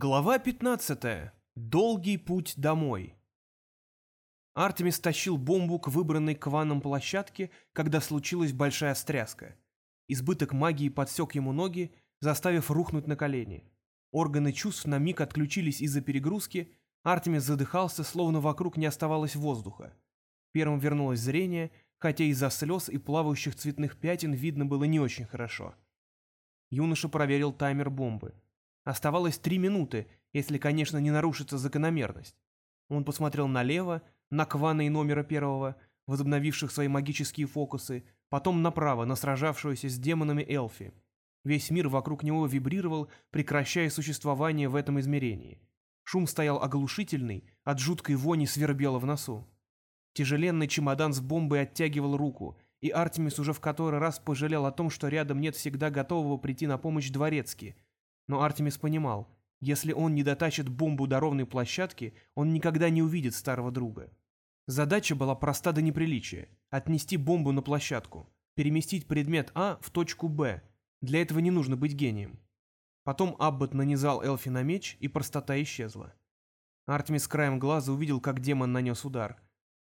Глава 15. Долгий путь домой. Артемис тащил бомбу к выбранной Кваном площадке, когда случилась большая стряска. Избыток магии подсек ему ноги, заставив рухнуть на колени. Органы чувств на миг отключились из-за перегрузки, Артемис задыхался, словно вокруг не оставалось воздуха. Первым вернулось зрение, хотя из-за слез и плавающих цветных пятен видно было не очень хорошо. Юноша проверил таймер бомбы — Оставалось три минуты, если, конечно, не нарушится закономерность. Он посмотрел налево, на Квана номера первого, возобновивших свои магические фокусы, потом направо, на сражавшуюся с демонами Элфи. Весь мир вокруг него вибрировал, прекращая существование в этом измерении. Шум стоял оглушительный, от жуткой вони свербело в носу. Тяжеленный чемодан с бомбой оттягивал руку, и Артемис уже в который раз пожалел о том, что рядом нет всегда готового прийти на помощь дворецки — но Артемис понимал, если он не дотащит бомбу до ровной площадки, он никогда не увидит старого друга. Задача была проста до неприличия — отнести бомбу на площадку, переместить предмет А в точку Б. Для этого не нужно быть гением. Потом Аббат нанизал Элфи на меч, и простота исчезла. Артемис краем глаза увидел, как демон нанес удар.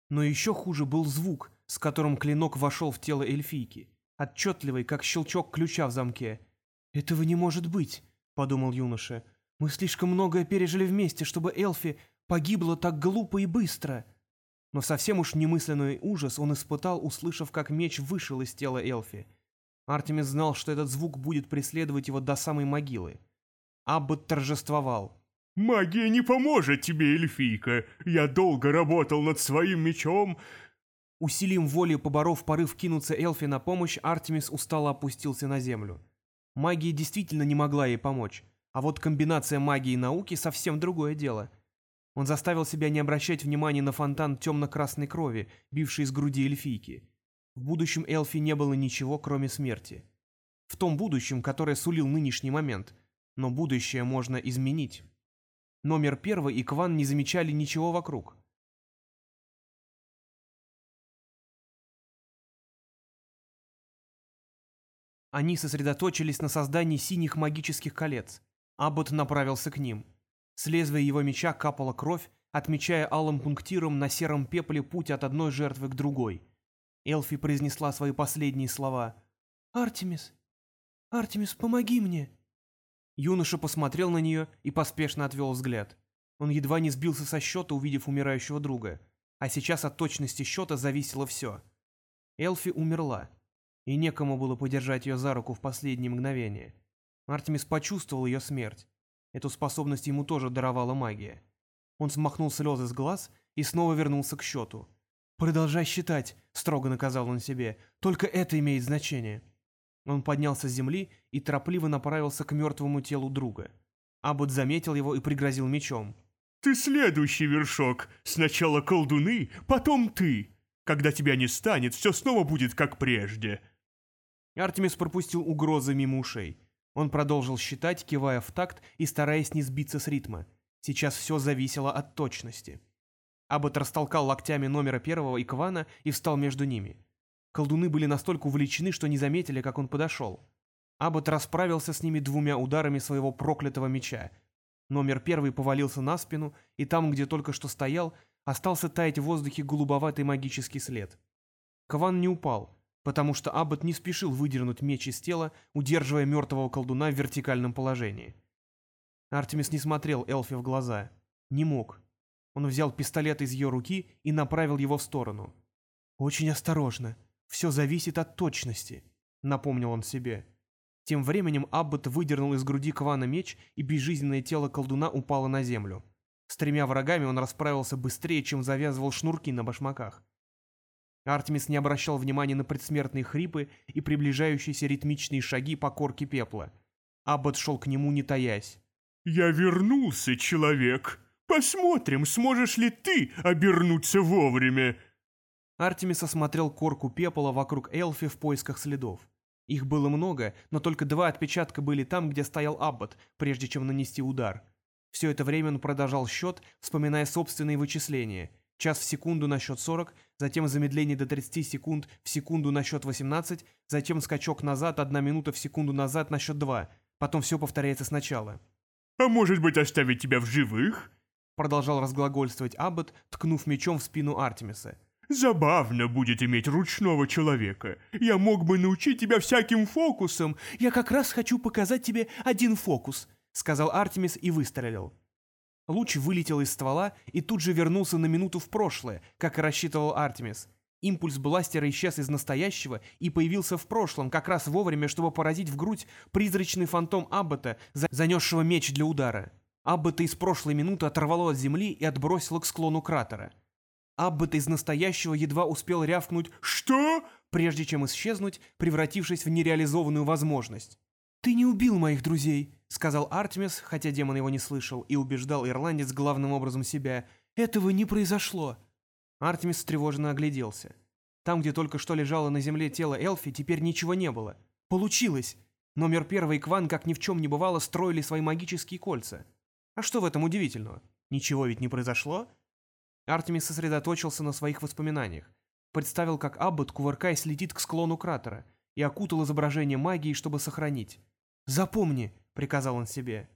Но еще хуже был звук, с которым клинок вошел в тело эльфийки. Отчетливый, как щелчок ключа в замке. «Этого не может быть!» — подумал юноша. «Мы слишком многое пережили вместе, чтобы Элфи погибла так глупо и быстро». Но совсем уж немысленный ужас он испытал, услышав, как меч вышел из тела Элфи. Артемис знал, что этот звук будет преследовать его до самой могилы. Аббот торжествовал. «Магия не поможет тебе, эльфийка. Я долго работал над своим мечом». Усилием воли, поборов порыв кинуться Элфи на помощь, Артемис устало опустился на землю. Магия действительно не могла ей помочь, а вот комбинация магии и науки совсем другое дело. Он заставил себя не обращать внимания на фонтан темно-красной крови, бивший из груди эльфийки. В будущем Элфи не было ничего, кроме смерти. В том будущем, которое сулил нынешний момент. Но будущее можно изменить. Номер первый и Кван не замечали ничего вокруг. Они сосредоточились на создании синих магических колец. Аббот направился к ним. С лезвия его меча капала кровь, отмечая алым пунктиром на сером пепле путь от одной жертвы к другой. Элфи произнесла свои последние слова. «Артемис! Артемис, помоги мне!» Юноша посмотрел на нее и поспешно отвел взгляд. Он едва не сбился со счета, увидев умирающего друга. А сейчас от точности счета зависело все. Элфи умерла и некому было подержать ее за руку в последние мгновения. Артемис почувствовал ее смерть. Эту способность ему тоже даровала магия. Он смахнул слезы с глаз и снова вернулся к счету. «Продолжай считать», — строго наказал он себе, — «только это имеет значение». Он поднялся с земли и торопливо направился к мертвому телу друга. Аббот заметил его и пригрозил мечом. «Ты следующий вершок. Сначала колдуны, потом ты. Когда тебя не станет, все снова будет как прежде». Артемис пропустил угрозы мимо ушей. Он продолжил считать, кивая в такт и стараясь не сбиться с ритма. Сейчас все зависело от точности. Аббат растолкал локтями номера первого и Квана и встал между ними. Колдуны были настолько увлечены, что не заметили, как он подошел. Аббат расправился с ними двумя ударами своего проклятого меча. Номер первый повалился на спину, и там, где только что стоял, остался таять в воздухе голубоватый магический след. Кван не упал, потому что Аббат не спешил выдернуть меч из тела, удерживая мертвого колдуна в вертикальном положении. Артемис не смотрел Элфи в глаза. Не мог. Он взял пистолет из ее руки и направил его в сторону. «Очень осторожно. Все зависит от точности», — напомнил он себе. Тем временем Аббат выдернул из груди Квана меч, и безжизненное тело колдуна упало на землю. С тремя врагами он расправился быстрее, чем завязывал шнурки на башмаках. Артемис не обращал внимания на предсмертные хрипы и приближающиеся ритмичные шаги по корке пепла. Аббат шел к нему, не таясь. «Я вернулся, человек. Посмотрим, сможешь ли ты обернуться вовремя». Артемис осмотрел корку пепла вокруг Элфи в поисках следов. Их было много, но только два отпечатка были там, где стоял Аббат, прежде чем нанести удар. Все это время он продолжал счет, вспоминая собственные вычисления — час в секунду на счет 40, затем замедление до 30 секунд в секунду на счет 18, затем скачок назад, одна минута в секунду назад на счет 2, потом все повторяется сначала. А может быть, оставить тебя в живых? Продолжал разглагольствовать Аббот, ткнув мечом в спину Артемиса. Забавно будет иметь ручного человека. Я мог бы научить тебя всяким фокусам. Я как раз хочу показать тебе один фокус, сказал Артемис и выстрелил. Луч вылетел из ствола и тут же вернулся на минуту в прошлое, как и рассчитывал Артемис. Импульс бластера исчез из настоящего и появился в прошлом, как раз вовремя, чтобы поразить в грудь призрачный фантом Аббата, занесшего меч для удара. Аббата из прошлой минуты оторвало от земли и отбросило к склону кратера. Аббат из настоящего едва успел рявкнуть «Что?», прежде чем исчезнуть, превратившись в нереализованную возможность. «Ты не убил моих друзей», — сказал Артемис, хотя демон его не слышал, и убеждал ирландец главным образом себя. «Этого не произошло». Артемис встревоженно огляделся. Там, где только что лежало на земле тело Элфи, теперь ничего не было. Получилось! Номер первый и Кван, как ни в чем не бывало, строили свои магические кольца. А что в этом удивительного? Ничего ведь не произошло? Артемис сосредоточился на своих воспоминаниях. Представил, как Аббот, кувыркаясь, летит к склону кратера, и окутал изображение магией, чтобы сохранить. «Запомни», — приказал он себе.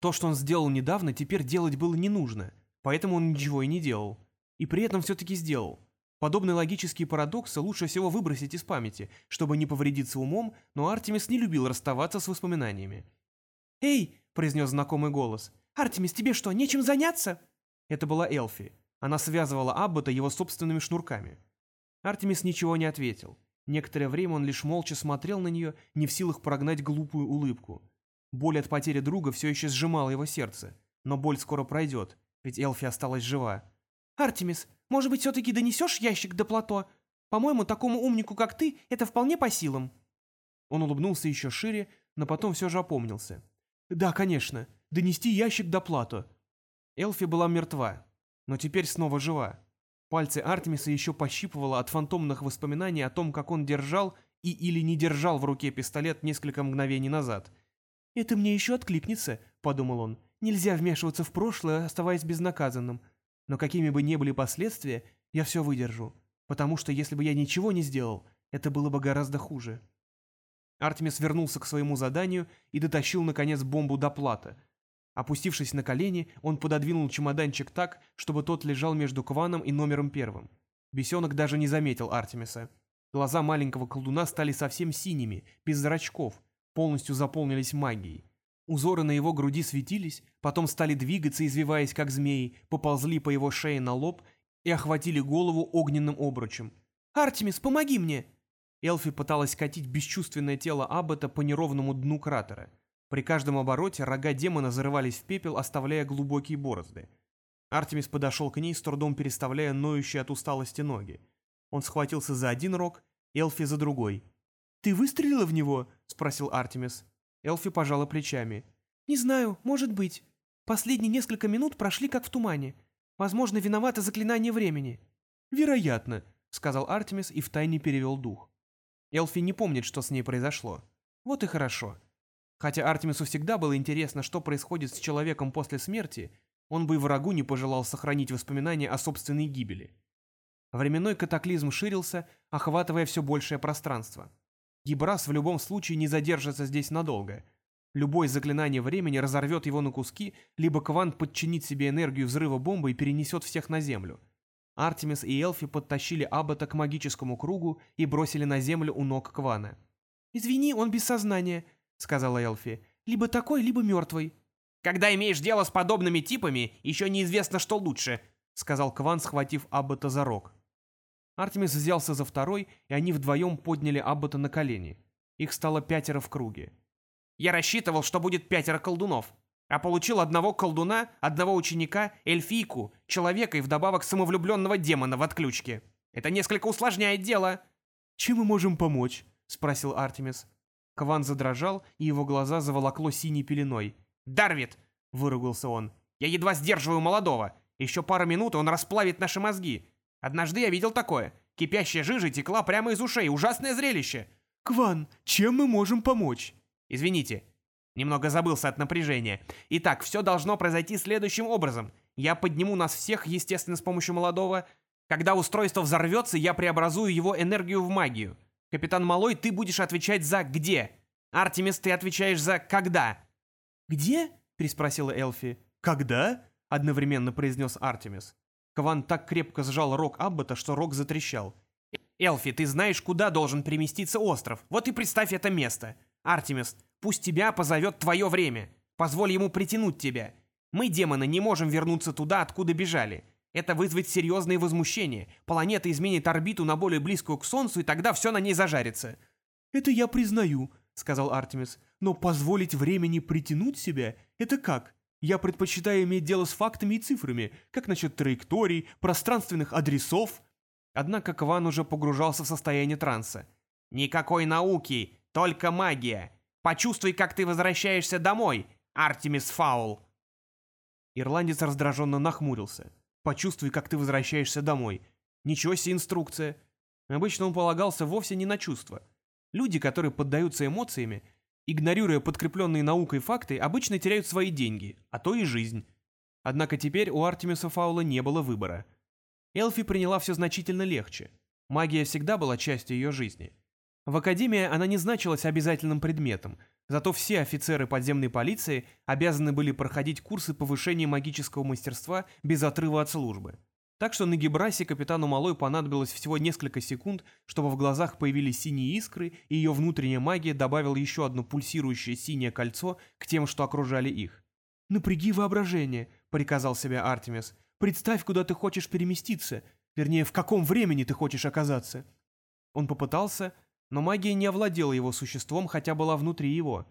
То, что он сделал недавно, теперь делать было не нужно, поэтому он ничего и не делал. И при этом все-таки сделал. Подобные логические парадоксы лучше всего выбросить из памяти, чтобы не повредиться умом, но Артемис не любил расставаться с воспоминаниями. «Эй!» — произнес знакомый голос. «Артемис, тебе что, нечем заняться?» Это была Элфи. Она связывала Аббота его собственными шнурками. Артемис ничего не ответил. Некоторое время он лишь молча смотрел на нее, не в силах прогнать глупую улыбку. Боль от потери друга все еще сжимала его сердце. Но боль скоро пройдет, ведь Элфи осталась жива. «Артемис, может быть, все-таки донесешь ящик до плато? По-моему, такому умнику, как ты, это вполне по силам». Он улыбнулся еще шире, но потом все же опомнился. «Да, конечно, донести ящик до плато». Элфи была мертва, но теперь снова жива. Пальцы Артемиса еще пощипывало от фантомных воспоминаний о том, как он держал и или не держал в руке пистолет несколько мгновений назад. «Это мне еще откликнется», — подумал он. «Нельзя вмешиваться в прошлое, оставаясь безнаказанным. Но какими бы ни были последствия, я все выдержу. Потому что если бы я ничего не сделал, это было бы гораздо хуже». Артемис вернулся к своему заданию и дотащил, наконец, бомбу до плата — Опустившись на колени, он пододвинул чемоданчик так, чтобы тот лежал между Кваном и номером первым. Бесенок даже не заметил Артемиса. Глаза маленького колдуна стали совсем синими, без зрачков, полностью заполнились магией. Узоры на его груди светились, потом стали двигаться, извиваясь как змеи, поползли по его шее на лоб и охватили голову огненным обручем. «Артемис, помоги мне!» Элфи пыталась катить бесчувственное тело Аббата по неровному дну кратера. При каждом обороте рога демона зарывались в пепел, оставляя глубокие борозды. Артемис подошел к ней, с трудом переставляя ноющие от усталости ноги. Он схватился за один рог, Элфи за другой. «Ты выстрелила в него?» — спросил Артемис. Элфи пожала плечами. «Не знаю, может быть. Последние несколько минут прошли как в тумане. Возможно, виновато заклинание времени». «Вероятно», — сказал Артемис и втайне перевел дух. Элфи не помнит, что с ней произошло. Вот и хорошо. Хотя Артемису всегда было интересно, что происходит с человеком после смерти, он бы и врагу не пожелал сохранить воспоминания о собственной гибели. Временной катаклизм ширился, охватывая все большее пространство. Гибрас в любом случае не задержится здесь надолго. Любое заклинание времени разорвет его на куски, либо Квант подчинит себе энергию взрыва бомбы и перенесет всех на Землю. Артемис и Элфи подтащили Аббата к магическому кругу и бросили на Землю у ног Квана. «Извини, он без сознания», сказала Элфи. «Либо такой, либо мертвый». «Когда имеешь дело с подобными типами, еще неизвестно, что лучше», сказал Кван, схватив Аббата за рог. Артемис взялся за второй, и они вдвоем подняли Аббата на колени. Их стало пятеро в круге. «Я рассчитывал, что будет пятеро колдунов, а получил одного колдуна, одного ученика, эльфийку, человека и вдобавок самовлюбленного демона в отключке. Это несколько усложняет дело». «Чем мы можем помочь?» — спросил Артемис. Кван задрожал, и его глаза заволокло синей пеленой. «Дарвит!» — выругался он. «Я едва сдерживаю молодого. Еще пару минут, и он расплавит наши мозги. Однажды я видел такое. Кипящая жижа текла прямо из ушей. Ужасное зрелище!» «Кван, чем мы можем помочь?» «Извините. Немного забылся от напряжения. Итак, все должно произойти следующим образом. Я подниму нас всех, естественно, с помощью молодого. Когда устройство взорвется, я преобразую его энергию в магию. Капитан Малой, ты будешь отвечать за «где». Артемис, ты отвечаешь за «когда». «Где?» — переспросила Элфи. «Когда?» — одновременно произнес Артемис. Кван так крепко сжал рог Аббата, что рог затрещал. «Элфи, ты знаешь, куда должен переместиться остров. Вот и представь это место. Артемис, пусть тебя позовет твое время. Позволь ему притянуть тебя. Мы, демоны, не можем вернуться туда, откуда бежали. Это вызовет серьезные возмущения. Планета изменит орбиту на более близкую к Солнцу, и тогда все на ней зажарится». «Это я признаю», — сказал Артемис. «Но позволить времени притянуть себя — это как? Я предпочитаю иметь дело с фактами и цифрами, как насчет траекторий, пространственных адресов». Однако Кван уже погружался в состояние транса. «Никакой науки, только магия. Почувствуй, как ты возвращаешься домой, Артемис Фаул». Ирландец раздраженно нахмурился. «Почувствуй, как ты возвращаешься домой. Ничего себе инструкция». Обычно он полагался вовсе не на чувства. Люди, которые поддаются эмоциями, игнорируя подкрепленные наукой факты, обычно теряют свои деньги, а то и жизнь. Однако теперь у Артемиса Фаула не было выбора. Элфи приняла все значительно легче. Магия всегда была частью ее жизни. В академии она не значилась обязательным предметом, зато все офицеры подземной полиции обязаны были проходить курсы повышения магического мастерства без отрыва от службы. Так что на Гибрасе капитану Малой понадобилось всего несколько секунд, чтобы в глазах появились синие искры, и ее внутренняя магия добавила еще одно пульсирующее синее кольцо к тем, что окружали их. «Напряги воображение», — приказал себе Артемис. «Представь, куда ты хочешь переместиться, вернее, в каком времени ты хочешь оказаться». Он попытался, но магия не овладела его существом, хотя была внутри его.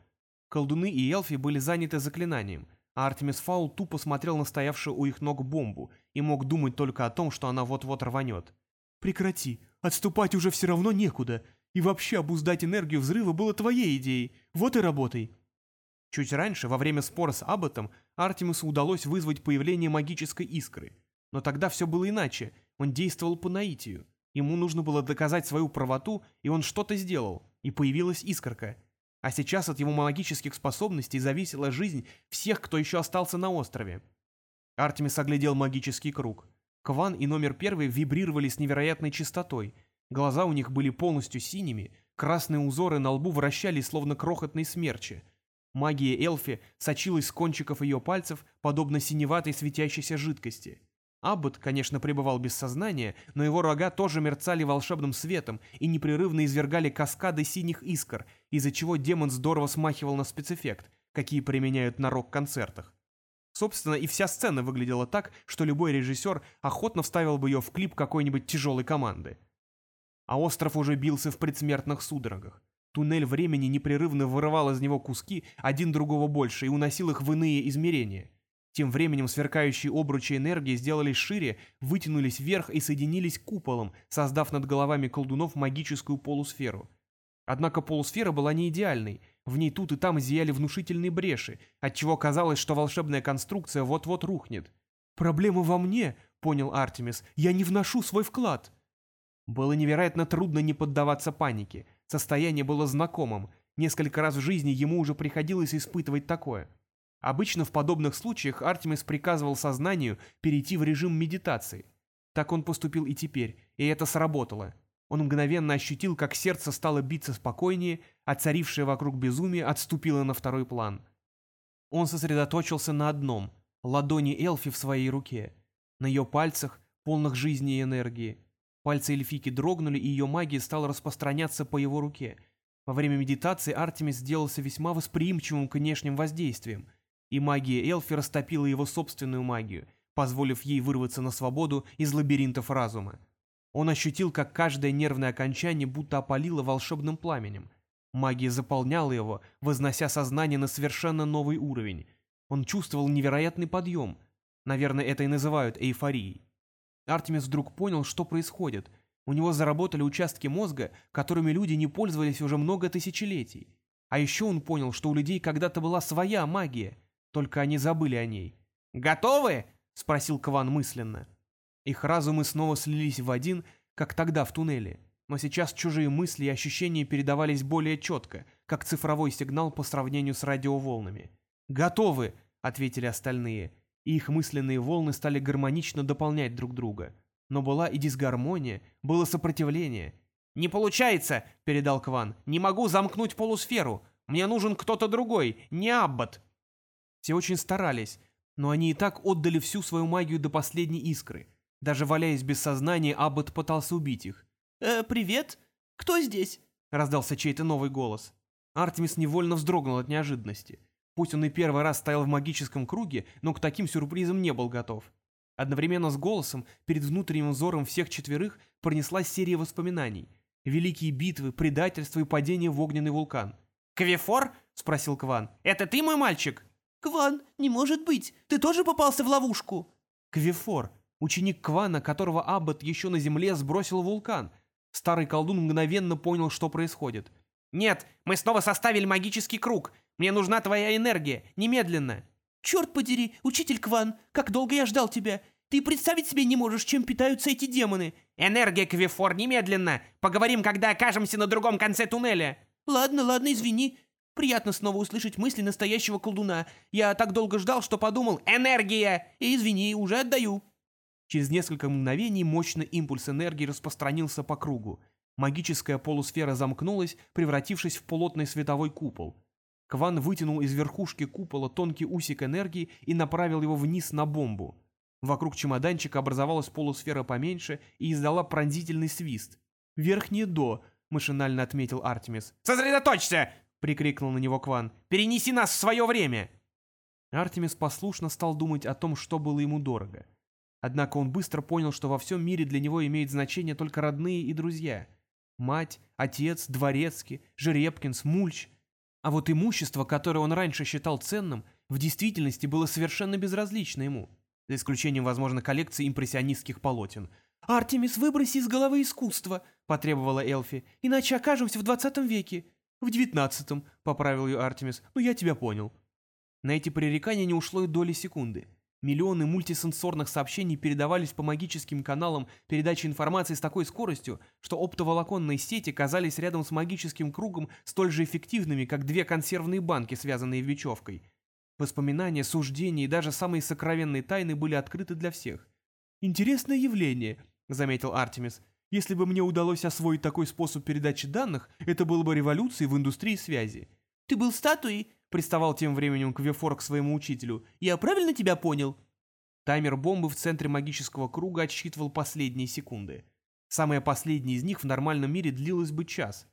Колдуны и эльфи были заняты заклинанием — а Артемис Фаул тупо смотрел на стоявшую у их ног бомбу и мог думать только о том, что она вот-вот рванет. «Прекрати, отступать уже все равно некуда, и вообще обуздать энергию взрыва было твоей идеей, вот и работай». Чуть раньше, во время спора с Абботом, Артемису удалось вызвать появление магической искры. Но тогда все было иначе, он действовал по наитию. Ему нужно было доказать свою правоту, и он что-то сделал, и появилась искорка — а сейчас от его магических способностей зависела жизнь всех, кто еще остался на острове. Артемис оглядел магический круг. Кван и номер первый вибрировали с невероятной частотой. Глаза у них были полностью синими, красные узоры на лбу вращались, словно крохотные смерчи. Магия Элфи сочилась с кончиков ее пальцев, подобно синеватой светящейся жидкости. Аббот, конечно, пребывал без сознания, но его рога тоже мерцали волшебным светом и непрерывно извергали каскады синих искр, из-за чего демон здорово смахивал на спецэффект, какие применяют на рок-концертах. Собственно, и вся сцена выглядела так, что любой режиссер охотно вставил бы ее в клип какой-нибудь тяжелой команды. А остров уже бился в предсмертных судорогах. Туннель времени непрерывно вырывал из него куски, один другого больше, и уносил их в иные измерения. Тем временем сверкающие обручи энергии сделались шире, вытянулись вверх и соединились куполом, создав над головами колдунов магическую полусферу. Однако полусфера была не идеальной, в ней тут и там зияли внушительные бреши, отчего казалось, что волшебная конструкция вот-вот рухнет. «Проблема во мне», — понял Артемис, — «я не вношу свой вклад». Было невероятно трудно не поддаваться панике, состояние было знакомым, несколько раз в жизни ему уже приходилось испытывать такое — Обычно в подобных случаях Артемис приказывал сознанию перейти в режим медитации. Так он поступил и теперь, и это сработало. Он мгновенно ощутил, как сердце стало биться спокойнее, а царившее вокруг безумие отступило на второй план. Он сосредоточился на одном — ладони Элфи в своей руке. На ее пальцах, полных жизни и энергии. Пальцы эльфики дрогнули, и ее магия стала распространяться по его руке. Во время медитации Артемис сделался весьма восприимчивым к внешним воздействиям — и магия Элфи растопила его собственную магию, позволив ей вырваться на свободу из лабиринтов разума. Он ощутил, как каждое нервное окончание будто опалило волшебным пламенем. Магия заполняла его, вознося сознание на совершенно новый уровень. Он чувствовал невероятный подъем. Наверное, это и называют эйфорией. Артемис вдруг понял, что происходит. У него заработали участки мозга, которыми люди не пользовались уже много тысячелетий. А еще он понял, что у людей когда-то была своя магия — только они забыли о ней. «Готовы?» — спросил Кван мысленно. Их разумы снова слились в один, как тогда в туннеле. Но сейчас чужие мысли и ощущения передавались более четко, как цифровой сигнал по сравнению с радиоволнами. «Готовы!» — ответили остальные, и их мысленные волны стали гармонично дополнять друг друга. Но была и дисгармония, было сопротивление. «Не получается!» — передал Кван. «Не могу замкнуть полусферу. Мне нужен кто-то другой, не Аббат!» Все очень старались, но они и так отдали всю свою магию до последней искры. Даже валяясь без сознания, Аббот пытался убить их. «Э, привет? Кто здесь?» — раздался чей-то новый голос. Артемис невольно вздрогнул от неожиданности. Пусть он и первый раз стоял в магическом круге, но к таким сюрпризам не был готов. Одновременно с голосом перед внутренним взором всех четверых пронеслась серия воспоминаний. Великие битвы, предательство и падение в огненный вулкан. «Квефор?» — спросил Кван. «Это ты мой мальчик?» «Кван, не может быть! Ты тоже попался в ловушку?» Квефор, ученик Квана, которого Аббат еще на земле сбросил вулкан. Старый колдун мгновенно понял, что происходит. «Нет, мы снова составили магический круг. Мне нужна твоя энергия. Немедленно!» «Черт подери, учитель Кван, как долго я ждал тебя! Ты представить себе не можешь, чем питаются эти демоны!» «Энергия, Квефор, немедленно! Поговорим, когда окажемся на другом конце туннеля!» «Ладно, ладно, извини. Приятно снова услышать мысли настоящего колдуна. Я так долго ждал, что подумал «Энергия!» И извини, уже отдаю». Через несколько мгновений мощный импульс энергии распространился по кругу. Магическая полусфера замкнулась, превратившись в плотный световой купол. Кван вытянул из верхушки купола тонкий усик энергии и направил его вниз на бомбу. Вокруг чемоданчика образовалась полусфера поменьше и издала пронзительный свист. «Верхнее «до», — машинально отметил Артемис. «Сосредоточься!» — прикрикнул на него Кван. «Перенеси нас в свое время!» Артемис послушно стал думать о том, что было ему дорого. Однако он быстро понял, что во всем мире для него имеют значение только родные и друзья. Мать, отец, дворецкий, Жеребкинс, Мульч. А вот имущество, которое он раньше считал ценным, в действительности было совершенно безразлично ему, за исключением, возможно, коллекции импрессионистских полотен. «Артемис, выброси из головы искусство», — потребовала Элфи, — «иначе окажемся в двадцатом веке». «В девятнадцатом», — поправил ее Артемис, — «ну я тебя понял». На эти пререкания не ушло и доли секунды. Миллионы мультисенсорных сообщений передавались по магическим каналам передачи информации с такой скоростью, что оптоволоконные сети казались рядом с магическим кругом столь же эффективными, как две консервные банки, связанные вечевкой. Воспоминания, суждения и даже самые сокровенные тайны были открыты для всех. «Интересное явление», — заметил Артемис. «Если бы мне удалось освоить такой способ передачи данных, это было бы революцией в индустрии связи». «Ты был статуей?» Приставал тем временем Квефор к своему учителю. «Я правильно тебя понял?» Таймер бомбы в центре магического круга отсчитывал последние секунды. Самая последняя из них в нормальном мире длилась бы час.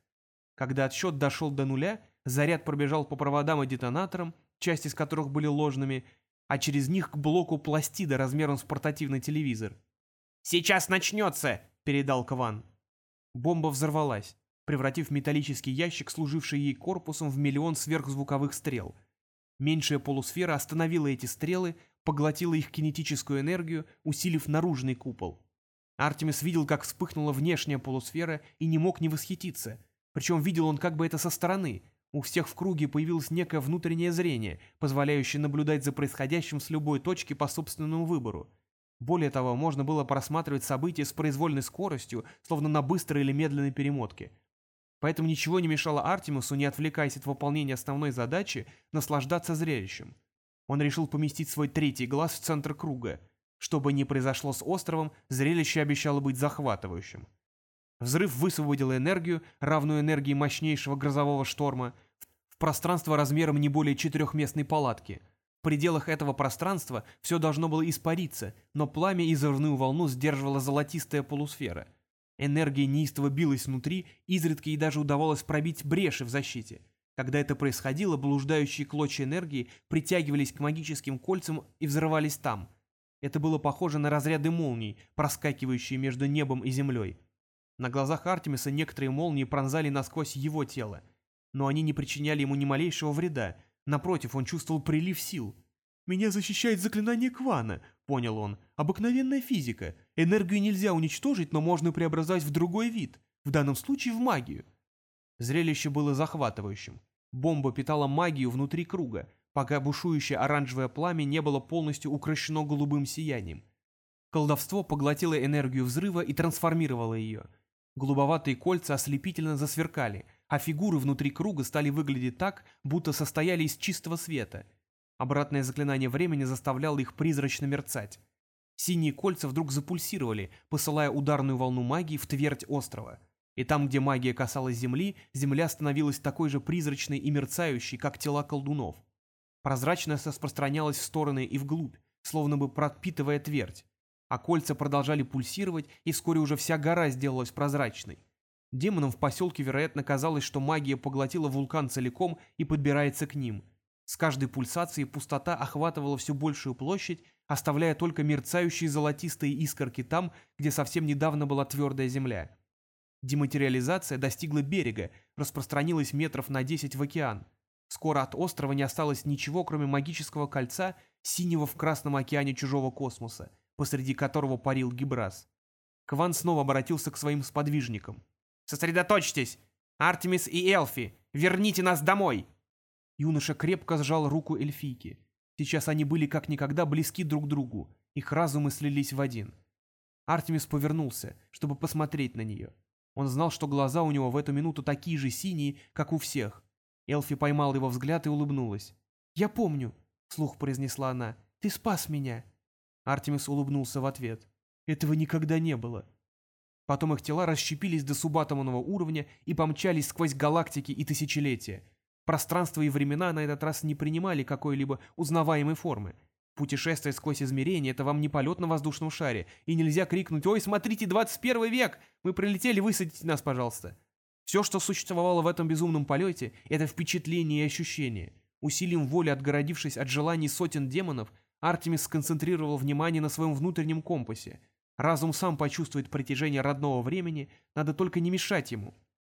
Когда отсчет дошел до нуля, заряд пробежал по проводам и детонаторам, часть из которых были ложными, а через них к блоку пластида размером с портативный телевизор. «Сейчас начнется!» — передал Кван. Бомба взорвалась превратив металлический ящик, служивший ей корпусом, в миллион сверхзвуковых стрел. Меньшая полусфера остановила эти стрелы, поглотила их кинетическую энергию, усилив наружный купол. Артемис видел, как вспыхнула внешняя полусфера и не мог не восхититься. Причем видел он как бы это со стороны. У всех в круге появилось некое внутреннее зрение, позволяющее наблюдать за происходящим с любой точки по собственному выбору. Более того, можно было просматривать события с произвольной скоростью, словно на быстрой или медленной перемотке. Поэтому ничего не мешало Артемусу, не отвлекаясь от выполнения основной задачи, наслаждаться зрелищем. Он решил поместить свой третий глаз в центр круга. Что бы ни произошло с островом, зрелище обещало быть захватывающим. Взрыв высвободил энергию, равную энергии мощнейшего грозового шторма, в пространство размером не более четырехместной палатки. В пределах этого пространства все должно было испариться, но пламя и взрывную волну сдерживала золотистая полусфера — Энергия неистово билась внутри, изредка ей даже удавалось пробить бреши в защите. Когда это происходило, блуждающие клочья энергии притягивались к магическим кольцам и взрывались там. Это было похоже на разряды молний, проскакивающие между небом и землей. На глазах Артемиса некоторые молнии пронзали насквозь его тело. Но они не причиняли ему ни малейшего вреда. Напротив, он чувствовал прилив сил. «Меня защищает заклинание Квана», — понял он. «Обыкновенная физика. Энергию нельзя уничтожить, но можно преобразовать в другой вид, в данном случае в магию». Зрелище было захватывающим. Бомба питала магию внутри круга, пока бушующее оранжевое пламя не было полностью укращено голубым сиянием. Колдовство поглотило энергию взрыва и трансформировало ее. Голубоватые кольца ослепительно засверкали, а фигуры внутри круга стали выглядеть так, будто состояли из чистого света — Обратное заклинание времени заставляло их призрачно мерцать. Синие кольца вдруг запульсировали, посылая ударную волну магии в твердь острова. И там, где магия касалась земли, земля становилась такой же призрачной и мерцающей, как тела колдунов. Прозрачность распространялась в стороны и вглубь, словно бы пропитывая твердь. А кольца продолжали пульсировать, и вскоре уже вся гора сделалась прозрачной. Демонам в поселке, вероятно, казалось, что магия поглотила вулкан целиком и подбирается к ним. С каждой пульсацией пустота охватывала все большую площадь, оставляя только мерцающие золотистые искорки там, где совсем недавно была твердая земля. Дематериализация достигла берега, распространилась метров на 10 в океан. Скоро от острова не осталось ничего, кроме магического кольца, синего в красном океане чужого космоса, посреди которого парил Гибрас. Кван снова обратился к своим сподвижникам. «Сосредоточьтесь! Артемис и Элфи! Верните нас домой!» Юноша крепко сжал руку эльфийки. Сейчас они были как никогда близки друг к другу, их разумы слились в один. Артемис повернулся, чтобы посмотреть на нее. Он знал, что глаза у него в эту минуту такие же синие, как у всех. Элфи поймал его взгляд и улыбнулась. «Я помню», — вслух произнесла она, — «ты спас меня». Артемис улыбнулся в ответ. «Этого никогда не было». Потом их тела расщепились до субатомного уровня и помчались сквозь галактики и тысячелетия. Пространство и времена на этот раз не принимали какой-либо узнаваемой формы. Путешествие сквозь измерения — это вам не полет на воздушном шаре, и нельзя крикнуть «Ой, смотрите, 21 век! Мы прилетели, высадите нас, пожалуйста!» Все, что существовало в этом безумном полете, это впечатление и ощущение. Усилием воли отгородившись от желаний сотен демонов, Артемис сконцентрировал внимание на своем внутреннем компасе. Разум сам почувствует притяжение родного времени, надо только не мешать ему.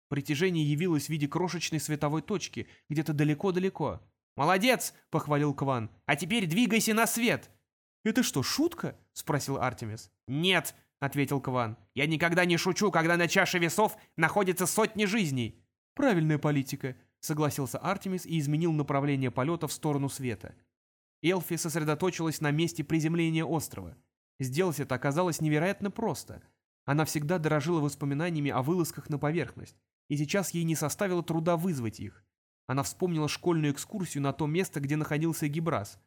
Притяжение явилось в виде крошечной световой точки, где-то далеко-далеко. «Молодец!» — похвалил Кван. «А теперь двигайся на свет!» «Это что, шутка?» — спросил Артемис. «Нет!» — ответил Кван. «Я никогда не шучу, когда на чаше весов находятся сотни жизней!» «Правильная политика!» — согласился Артемис и изменил направление полета в сторону света. Элфи сосредоточилась на месте приземления острова. Сделать это оказалось невероятно просто. Она всегда дорожила воспоминаниями о вылазках на поверхность и сейчас ей не составило труда вызвать их. Она вспомнила школьную экскурсию на то место, где находился Гибрас.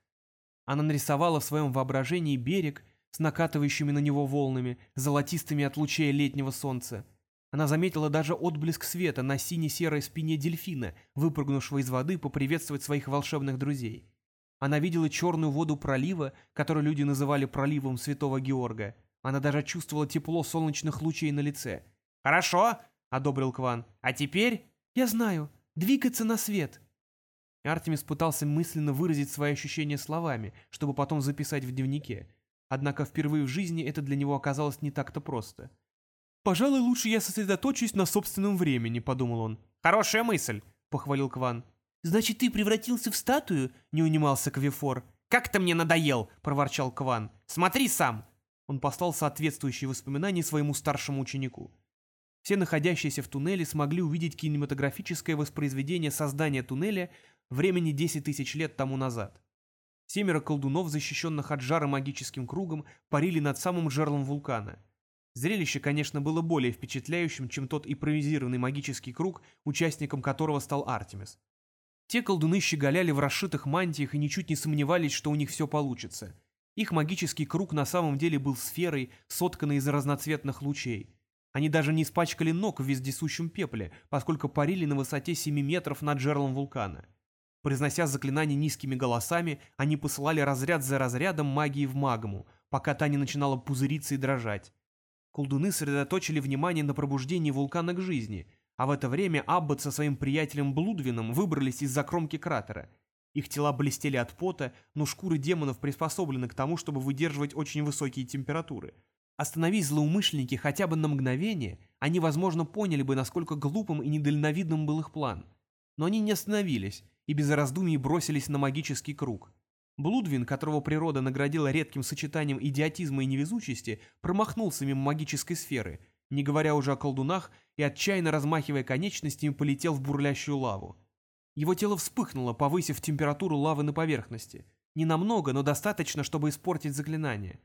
Она нарисовала в своем воображении берег с накатывающими на него волнами, золотистыми от лучей летнего солнца. Она заметила даже отблеск света на сине-серой спине дельфина, выпрыгнувшего из воды поприветствовать своих волшебных друзей. Она видела черную воду пролива, которую люди называли проливом Святого Георга. Она даже чувствовала тепло солнечных лучей на лице. «Хорошо, одобрил Кван. «А теперь...» «Я знаю. Двигаться на свет». Артемис пытался мысленно выразить свои ощущения словами, чтобы потом записать в дневнике. Однако впервые в жизни это для него оказалось не так-то просто. «Пожалуй, лучше я сосредоточусь на собственном времени», — подумал он. «Хорошая мысль», — похвалил Кван. «Значит, ты превратился в статую?» — не унимался Квифор. «Как ты мне надоел!» — проворчал Кван. «Смотри сам!» Он послал соответствующие воспоминания своему старшему ученику. Все находящиеся в туннеле смогли увидеть кинематографическое воспроизведение создания туннеля времени 10 тысяч лет тому назад. Семеро колдунов, защищенных от жара магическим кругом, парили над самым жерлом вулкана. Зрелище, конечно, было более впечатляющим, чем тот импровизированный магический круг, участником которого стал Артемис. Те колдуны щеголяли в расшитых мантиях и ничуть не сомневались, что у них все получится. Их магический круг на самом деле был сферой, сотканной из разноцветных лучей. Они даже не испачкали ног в вездесущем пепле, поскольку парили на высоте 7 метров над жерлом вулкана. Произнося заклинания низкими голосами, они посылали разряд за разрядом магии в магму, пока та не начинала пузыриться и дрожать. Колдуны сосредоточили внимание на пробуждении вулкана к жизни, а в это время Аббат со своим приятелем Блудвином выбрались из-за кромки кратера. Их тела блестели от пота, но шкуры демонов приспособлены к тому, чтобы выдерживать очень высокие температуры – Остановись злоумышленники хотя бы на мгновение, они, возможно, поняли бы, насколько глупым и недальновидным был их план. Но они не остановились и без раздумий бросились на магический круг. Блудвин, которого природа наградила редким сочетанием идиотизма и невезучести, промахнулся мимо магической сферы, не говоря уже о колдунах, и отчаянно размахивая конечностями полетел в бурлящую лаву. Его тело вспыхнуло, повысив температуру лавы на поверхности. Не намного, но достаточно, чтобы испортить заклинание.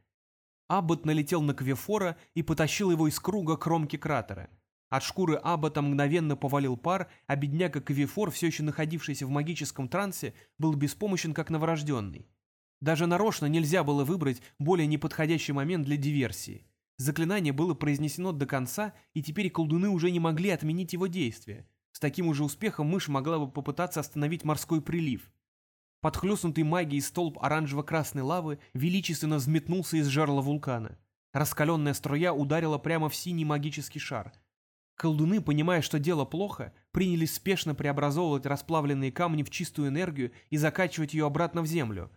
Аббот налетел на Квефора и потащил его из круга кромки кратера. От шкуры Аббота мгновенно повалил пар, а бедняга Квефор, все еще находившийся в магическом трансе, был беспомощен как новорожденный. Даже нарочно нельзя было выбрать более неподходящий момент для диверсии. Заклинание было произнесено до конца, и теперь колдуны уже не могли отменить его действие. С таким уже успехом мышь могла бы попытаться остановить морской прилив. Подхлёстнутый магией столб оранжево-красной лавы величественно взметнулся из жерла вулкана. Раскаленная струя ударила прямо в синий магический шар. Колдуны, понимая, что дело плохо, принялись спешно преобразовывать расплавленные камни в чистую энергию и закачивать ее обратно в землю.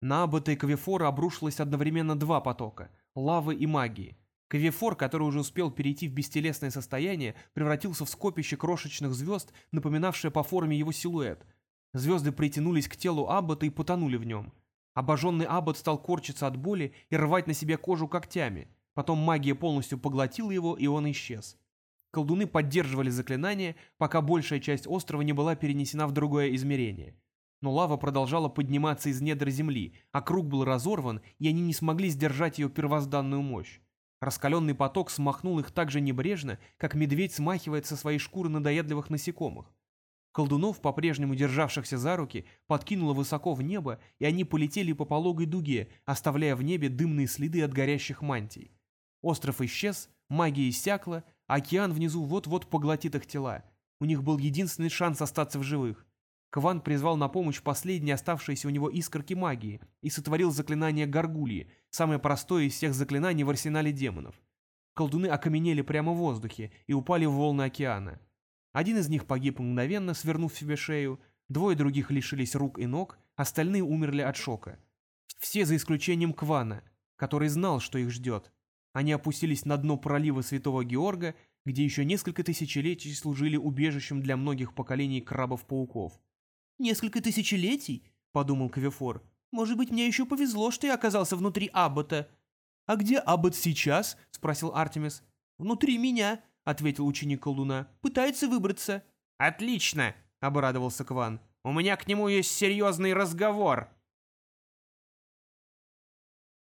На Аббата и Кавифора обрушилось одновременно два потока — лавы и магии. Кавифор, который уже успел перейти в бестелесное состояние, превратился в скопище крошечных звезд, напоминавшее по форме его силуэт. Звезды притянулись к телу Аббата и потонули в нем. Обожженный Аббат стал корчиться от боли и рвать на себе кожу когтями. Потом магия полностью поглотила его, и он исчез. Колдуны поддерживали заклинание, пока большая часть острова не была перенесена в другое измерение. Но лава продолжала подниматься из недр земли, а круг был разорван, и они не смогли сдержать ее первозданную мощь. Раскаленный поток смахнул их так же небрежно, как медведь смахивает со своей шкуры надоедливых насекомых. Колдунов, по-прежнему державшихся за руки, подкинуло высоко в небо, и они полетели по пологой дуге, оставляя в небе дымные следы от горящих мантий. Остров исчез, магия иссякла, океан внизу вот-вот поглотит их тела. У них был единственный шанс остаться в живых. Кван призвал на помощь последние оставшиеся у него искорки магии и сотворил заклинание Гаргульи, самое простое из всех заклинаний в арсенале демонов. Колдуны окаменели прямо в воздухе и упали в волны океана. Один из них погиб мгновенно, свернув себе шею, двое других лишились рук и ног, остальные умерли от шока. Все за исключением Квана, который знал, что их ждет. Они опустились на дно пролива Святого Георга, где еще несколько тысячелетий служили убежищем для многих поколений крабов-пауков. «Несколько тысячелетий?» — подумал Кавефор. «Может быть, мне еще повезло, что я оказался внутри Аббота». «А где Аббот сейчас?» — спросил Артемис. «Внутри меня», — ответил ученик колдуна. «Пытается выбраться». «Отлично!» — обрадовался Кван. «У меня к нему есть серьезный разговор».